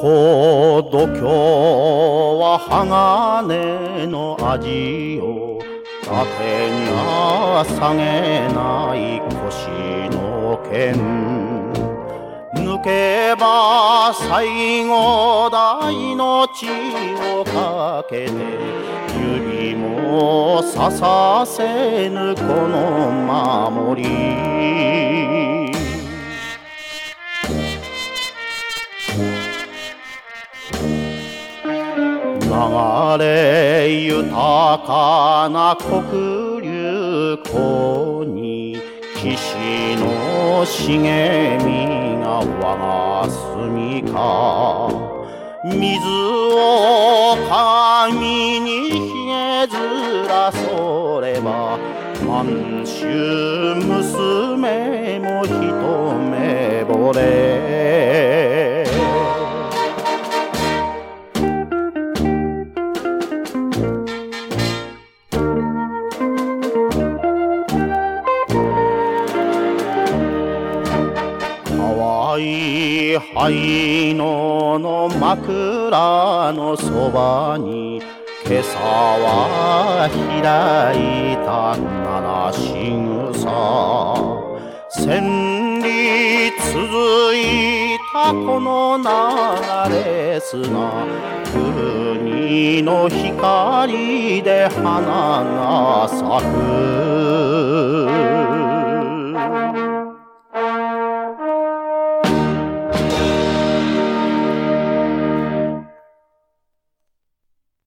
こ度胸は鋼の味を縦には下げない腰の剣。抜けば最後だ命をかけて指も刺させぬこの守り。流れ豊かな黒竜湖に騎士の茂みが我が住みか。水を鏡にひげずらそれば満州娘も一目惚れ。いい灰のの枕のそばに今朝は開いた七しぐさ千里続いたこの流れ砂国の光で花が咲く